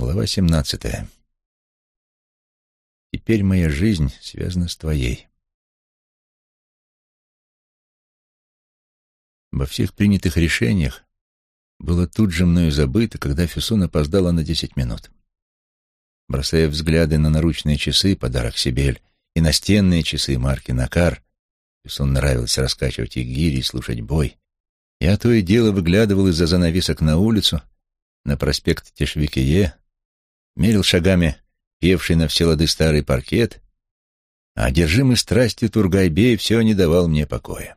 Глава семнадцатая. Теперь моя жизнь связана с твоей. Во всех принятых решениях было тут же мною забыто, когда Фюсун опоздала на десять минут. Бросая взгляды на наручные часы, подарок Сибель, и настенные часы марки Накар, Фюсун нравилось раскачивать их гири и слушать бой, я то и дело выглядывал из-за занавесок на улицу, на проспект Тешвикие, мерил шагами певший на все лады старый паркет, а одержимый страстью Тургайбей все не давал мне покоя.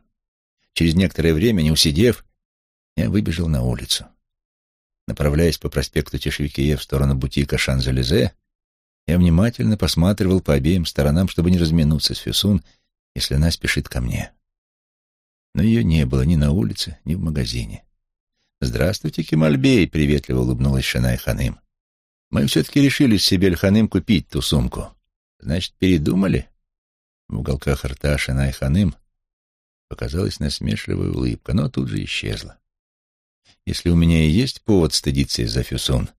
Через некоторое время, не усидев, я выбежал на улицу. Направляясь по проспекту Тишвикие в сторону бутика Шан-Залезе, я внимательно посматривал по обеим сторонам, чтобы не разминуться с Фюсун, если она спешит ко мне. Но ее не было ни на улице, ни в магазине. «Здравствуйте, Кемальбей!» — приветливо улыбнулась Шинай Ханым. «Мы все-таки решили с Сибель Ханым купить ту сумку. Значит, передумали?» В уголках рта Шинай Ханым показалась насмешливая улыбка, но тут же исчезла. Если у меня и есть повод стыдиться из-за Фюсун,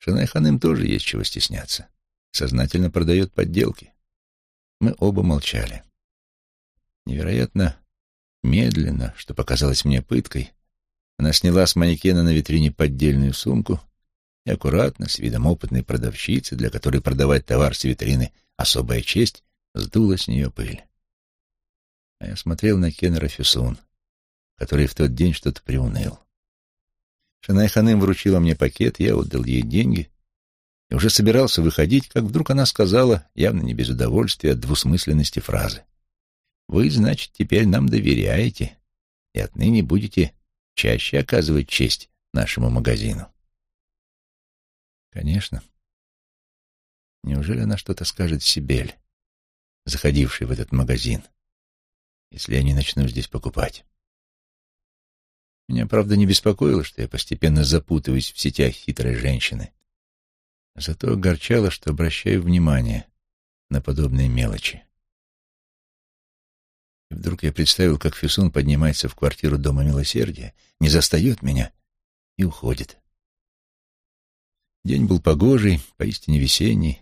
Шинай Ханым тоже есть чего стесняться. Сознательно продает подделки. Мы оба молчали. Невероятно медленно, что показалось мне пыткой, она сняла с манекена на витрине поддельную сумку и аккуратно, с видом опытной продавщицы, для которой продавать товар с витрины — особая честь, сдула с нее пыль. А я смотрел на Кеннера Фюсун, который в тот день что-то приуныл. Шанай Ханым вручила мне пакет, я отдал ей деньги и уже собирался выходить, как вдруг она сказала, явно не без удовольствия от двусмысленности фразы. «Вы, значит, теперь нам доверяете и отныне будете чаще оказывать честь нашему магазину». «Конечно. Неужели она что-то скажет Сибель, заходившей в этот магазин, если я не начну здесь покупать?» Меня, правда, не беспокоило, что я постепенно запутываюсь в сетях хитрой женщины. Зато огорчало, что обращаю внимание на подобные мелочи. И вдруг я представил, как Фисун поднимается в квартиру Дома Милосердия, не застает меня и уходит. День был погожий, поистине весенний.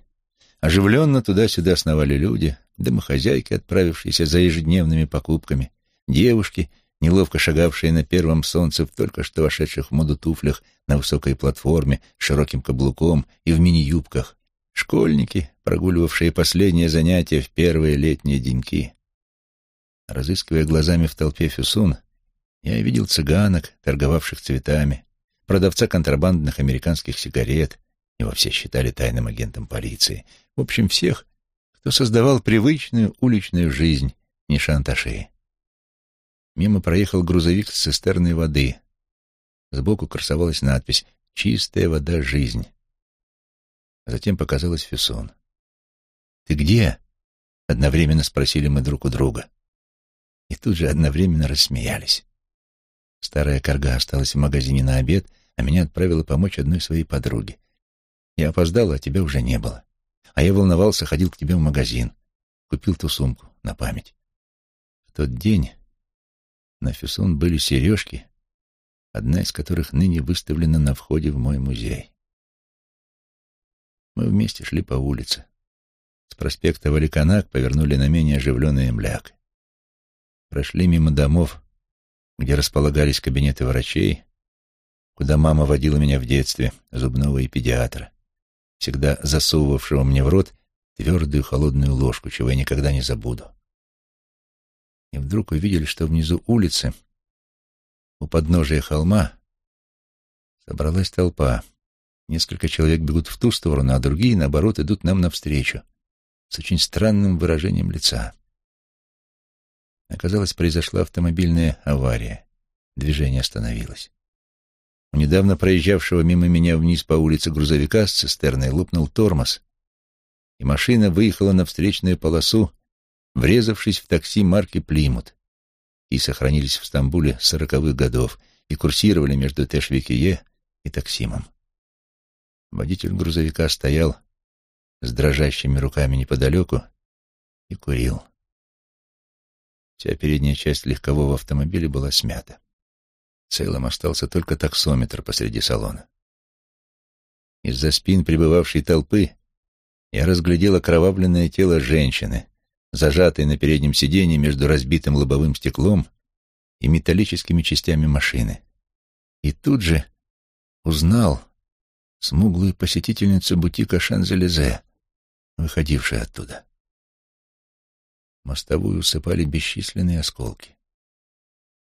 Оживленно туда-сюда сновали люди, домохозяйки, отправившиеся за ежедневными покупками, девушки — неловко шагавшие на первом солнце в только что вошедших в моду туфлях на высокой платформе, с широким каблуком и в мини-юбках, школьники, прогуливавшие последние занятия в первые летние деньки. Разыскивая глазами в толпе Фюсун, я видел цыганок, торговавших цветами, продавца контрабандных американских сигарет, его все считали тайным агентом полиции, в общем, всех, кто создавал привычную уличную жизнь Нишанташи. Мимо проехал грузовик с цистерной воды. Сбоку красовалась надпись «Чистая вода — жизнь». затем показалась Фюсон. «Ты где?» — одновременно спросили мы друг у друга. И тут же одновременно рассмеялись. Старая корга осталась в магазине на обед, а меня отправила помочь одной своей подруге. Я опоздала, а тебя уже не было. А я волновался, ходил к тебе в магазин. Купил ту сумку на память. В тот день на Фюсон были сережки, одна из которых ныне выставлена на входе в мой музей. Мы вместе шли по улице. С проспекта Валиканак повернули на менее оживленный мляк. Прошли мимо домов, где располагались кабинеты врачей, куда мама водила меня в детстве, зубного и педиатра, всегда засовывавшего мне в рот твердую холодную ложку, чего я никогда не забуду и вдруг увидели, что внизу улицы, у подножия холма, собралась толпа. Несколько человек бегут в ту сторону, а другие, наоборот, идут нам навстречу с очень странным выражением лица. Оказалось, произошла автомобильная авария. Движение остановилось. У недавно проезжавшего мимо меня вниз по улице грузовика с цистерной лопнул тормоз, и машина выехала на встречную полосу, врезавшись в такси марки «Плимут». И сохранились в Стамбуле сороковых годов и курсировали между Тешвикие и Таксимом. Водитель грузовика стоял с дрожащими руками неподалеку и курил. Вся передняя часть легкового автомобиля была смята. Целым остался только таксометр посреди салона. Из-за спин пребывавшей толпы я разглядел окровавленное тело женщины, зажатой на переднем сиденье между разбитым лобовым стеклом и металлическими частями машины. И тут же узнал смуглую посетительницу бутика Шанзелезе, выходившую оттуда. Мостовую усыпали бесчисленные осколки.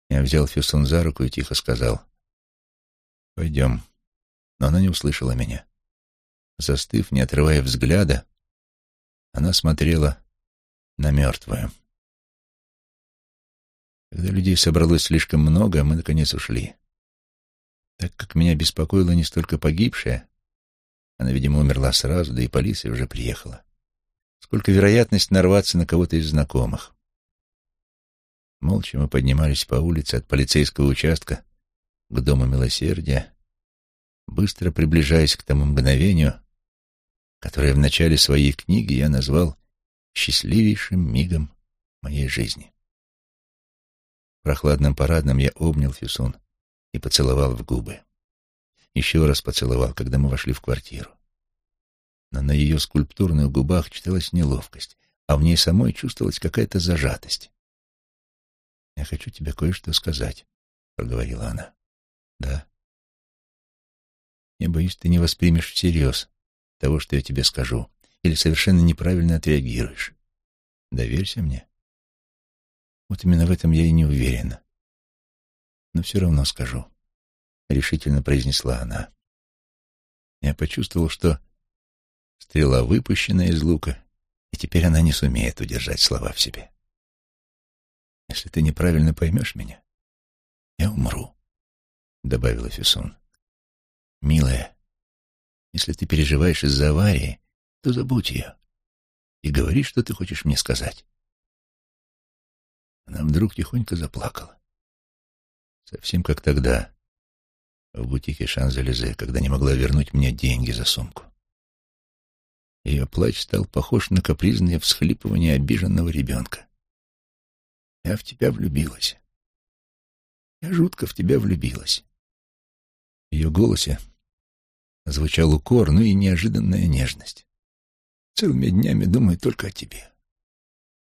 Я взял Фюсон за руку и тихо сказал «Пойдем». Но она не услышала меня. Застыв, не отрывая взгляда, она смотрела на мертвую. Когда людей собралось слишком много, мы, наконец, ушли. Так как меня беспокоила не столько погибшая, она, видимо, умерла сразу, да и полиция уже приехала, сколько вероятность нарваться на кого-то из знакомых. Молча мы поднимались по улице от полицейского участка к Дому Милосердия, быстро приближаясь к тому мгновению, которое в начале своей книги я назвал счастливейшим мигом моей жизни. В прохладном парадном я обнял Фюсун и поцеловал в губы. Еще раз поцеловал, когда мы вошли в квартиру. Но на ее скульптурных губах читалась неловкость, а в ней самой чувствовалась какая-то зажатость. «Я хочу тебе кое-что сказать», — проговорила она. «Да». «Я боюсь, ты не воспримешь всерьез того, что я тебе скажу, или совершенно неправильно отреагируешь. Доверься мне. Вот именно в этом я и не уверена. Но все равно скажу, — решительно произнесла она. Я почувствовал, что стрела выпущена из лука, и теперь она не сумеет удержать слова в себе. Если ты неправильно поймешь меня, я умру, — добавила Фисун. Милая, если ты переживаешь из-за аварии, то забудь ее и говори, что ты хочешь мне сказать. Она вдруг тихонько заплакала. Совсем как тогда, в бутике Шанзелезе, когда не могла вернуть мне деньги за сумку. Ее плач стал похож на капризное всхлипывание обиженного ребенка. Я в тебя влюбилась. Я жутко в тебя влюбилась. В ее голосе звучал укор, ну и неожиданная нежность. Целыми днями думаю только о тебе.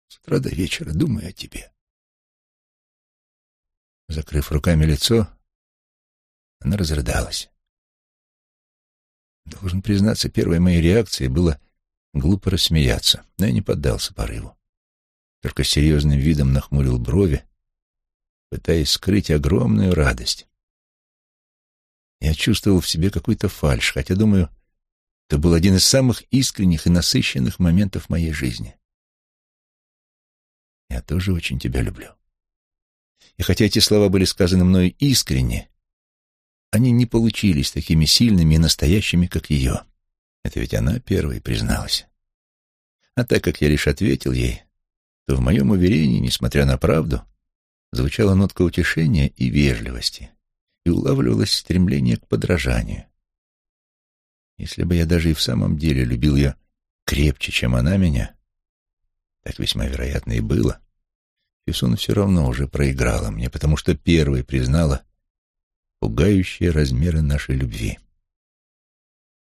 С утра до вечера думаю о тебе. Закрыв руками лицо, она разрыдалась. Должен признаться, первой моей реакцией было глупо рассмеяться, но я не поддался порыву. Только серьезным видом нахмурил брови, пытаясь скрыть огромную радость. Я чувствовал в себе какую-то фальшь, хотя, думаю, это был один из самых искренних и насыщенных моментов моей жизни. Я тоже очень тебя люблю. И хотя эти слова были сказаны мною искренне, они не получились такими сильными и настоящими, как ее. Это ведь она первой призналась. А так как я лишь ответил ей, то в моем уверении, несмотря на правду, звучала нотка утешения и вежливости и улавливалось стремление к подражанию. Если бы я даже и в самом деле любил ее крепче, чем она меня, так весьма вероятно и было, Фисун все равно уже проиграла мне, потому что первой признала пугающие размеры нашей любви.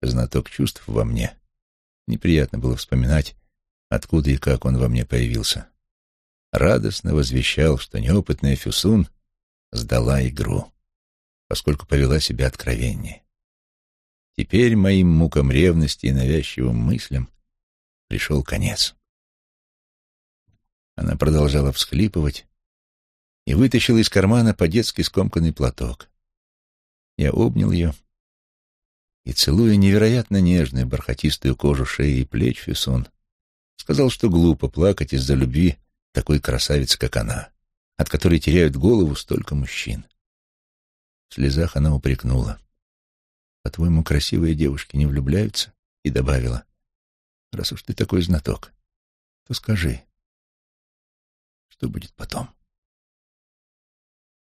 Знаток чувств во мне. Неприятно было вспоминать, откуда и как он во мне появился. Радостно возвещал, что неопытная Фюсун сдала игру поскольку повела себя откровеннее. Теперь моим мукам ревности и навязчивым мыслям пришел конец. Она продолжала всхлипывать и вытащила из кармана по-детски скомканный платок. Я обнял ее и, целуя невероятно нежную бархатистую кожу шеи и плеч Фюсон, сказал, что глупо плакать из-за любви такой красавицы, как она, от которой теряют голову столько мужчин. В слезах она упрекнула. «По-твоему, красивые девушки не влюбляются?» И добавила. «Раз уж ты такой знаток, то скажи, что будет потом?»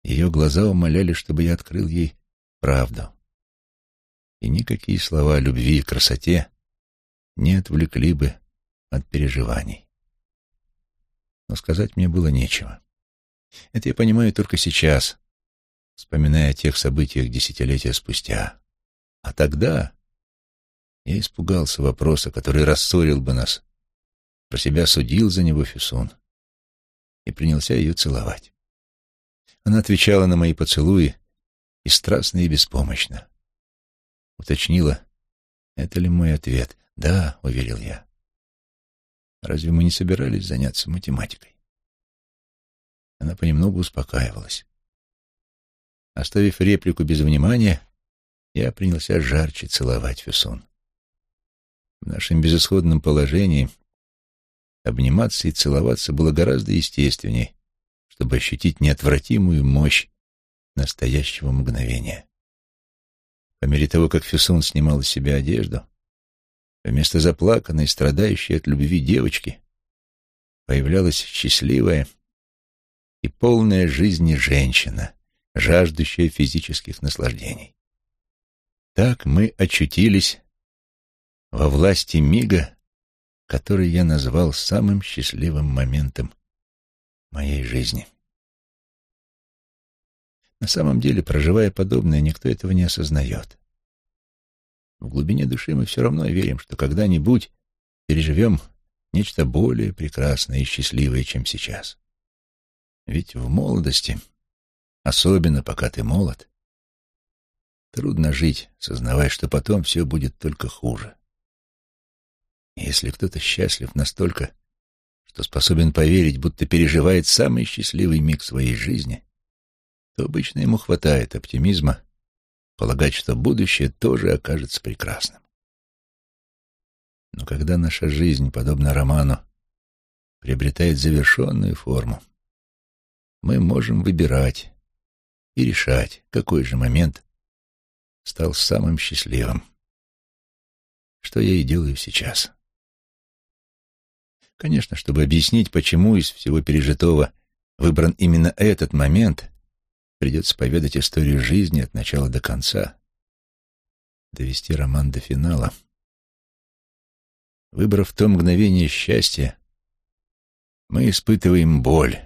Ее глаза умоляли, чтобы я открыл ей правду. И никакие слова о любви и красоте не отвлекли бы от переживаний. Но сказать мне было нечего. Это я понимаю только сейчас, вспоминая о тех событиях десятилетия спустя. А тогда, Я испугался вопроса, который рассорил бы нас. Про себя судил за него Фюсон и принялся ее целовать. Она отвечала на мои поцелуи и страстно, и беспомощно. Уточнила, это ли мой ответ. «Да», — уверил я. «Разве мы не собирались заняться математикой?» Она понемногу успокаивалась. Оставив реплику без внимания, я принялся жарче целовать Фюсон. В нашем безысходном положении обниматься и целоваться было гораздо естественнее, чтобы ощутить неотвратимую мощь настоящего мгновения. По мере того, как Фюсон снимал с себя одежду, вместо заплаканной, страдающей от любви девочки появлялась счастливая и полная жизни женщина, жаждущая физических наслаждений. Так мы очутились во власти мига, который я назвал самым счастливым моментом моей жизни. На самом деле, проживая подобное, никто этого не осознает. В глубине души мы все равно верим, что когда-нибудь переживем нечто более прекрасное и счастливое, чем сейчас. Ведь в молодости особенно пока ты молод, трудно жить, сознавая, что потом все будет только хуже. Если кто-то счастлив настолько, что способен поверить, будто переживает самый счастливый миг своей жизни, то обычно ему хватает оптимизма полагать, что будущее тоже окажется прекрасным. Но когда наша жизнь, подобно роману, приобретает завершенную форму, мы можем выбирать, и решать, какой же момент стал самым счастливым. Что я и делаю сейчас. Конечно, чтобы объяснить, почему из всего пережитого выбран именно этот момент, придется поведать историю жизни от начала до конца, довести роман до финала. Выбрав то мгновение счастья, мы испытываем боль,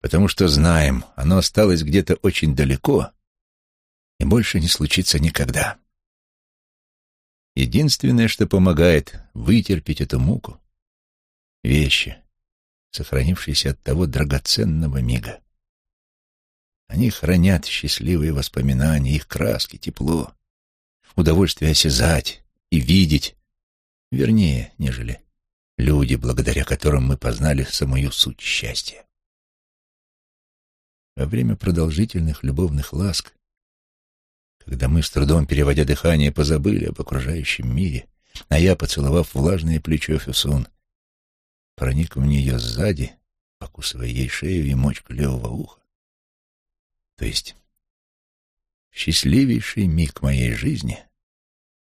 потому что знаем, оно осталось где-то очень далеко и больше не случится никогда. Единственное, что помогает вытерпеть эту муку — вещи, сохранившиеся от того драгоценного мига. Они хранят счастливые воспоминания, их краски, тепло, удовольствие осязать и видеть, вернее, нежели люди, благодаря которым мы познали самую суть счастья. Во время продолжительных любовных ласк, когда мы, с трудом переводя дыхание, позабыли об окружающем мире, а я, поцеловав влажное плечо Фюсон, проник в нее сзади, покусывая ей шею и мочку левого уха. То есть счастливейший миг моей жизни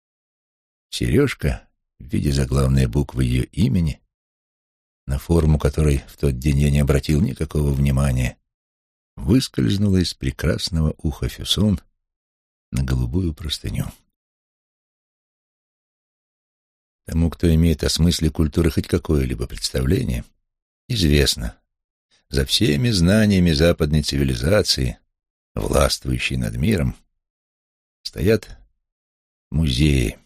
— сережка в виде заглавной буквы ее имени, на форму которой в тот день я не обратил никакого внимания, выскользнула из прекрасного уха Фюсон на голубую простыню. Тому, кто имеет о смысле культуры хоть какое-либо представление, известно, за всеми знаниями западной цивилизации, властвующей над миром, стоят музеи.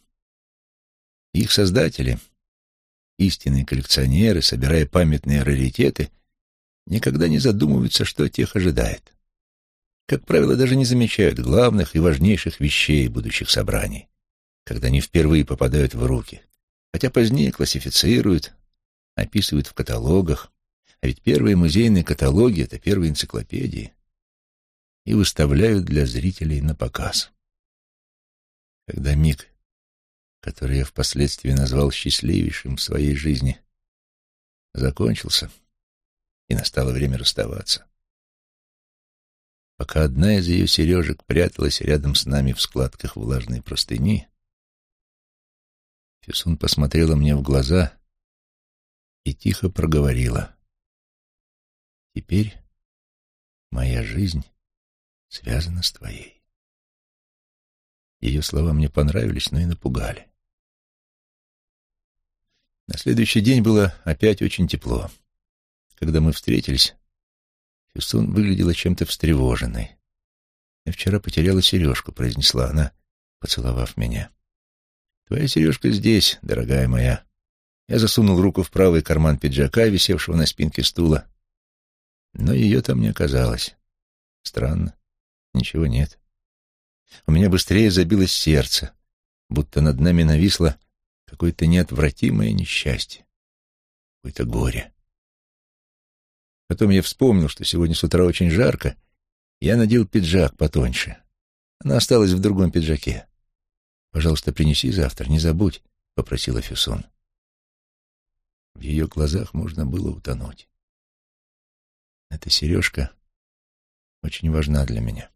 Их создатели, истинные коллекционеры, собирая памятные раритеты — никогда не задумываются, что тех ожидает. Как правило, даже не замечают главных и важнейших вещей будущих собраний, когда они впервые попадают в руки, хотя позднее классифицируют, описывают в каталогах, а ведь первые музейные каталоги — это первые энциклопедии, и выставляют для зрителей на показ. Когда миг, который я впоследствии назвал счастливейшим в своей жизни, закончился — и настало время расставаться. Пока одна из ее сережек пряталась рядом с нами в складках влажной простыни, Фисун посмотрела мне в глаза и тихо проговорила. «Теперь моя жизнь связана с твоей». Ее слова мне понравились, но и напугали. На следующий день было опять очень тепло. Когда мы встретились, Фюстун выглядела чем-то встревоженной. «Я вчера потеряла сережку», — произнесла она, поцеловав меня. Твоя сережка здесь, дорогая моя. Я засунул руку в правый карман пиджака, висевшего на спинке стула. Но ее там не оказалось. Странно. Ничего нет. У меня быстрее забилось сердце, будто над нами нависло какое-то неотвратимое несчастье, какое-то горе. Потом я вспомнил, что сегодня с утра очень жарко, я надел пиджак потоньше. Она осталась в другом пиджаке. «Пожалуйста, принеси завтра, не забудь», — попросила Фюсон. В ее глазах можно было утонуть. Эта сережка очень важна для меня.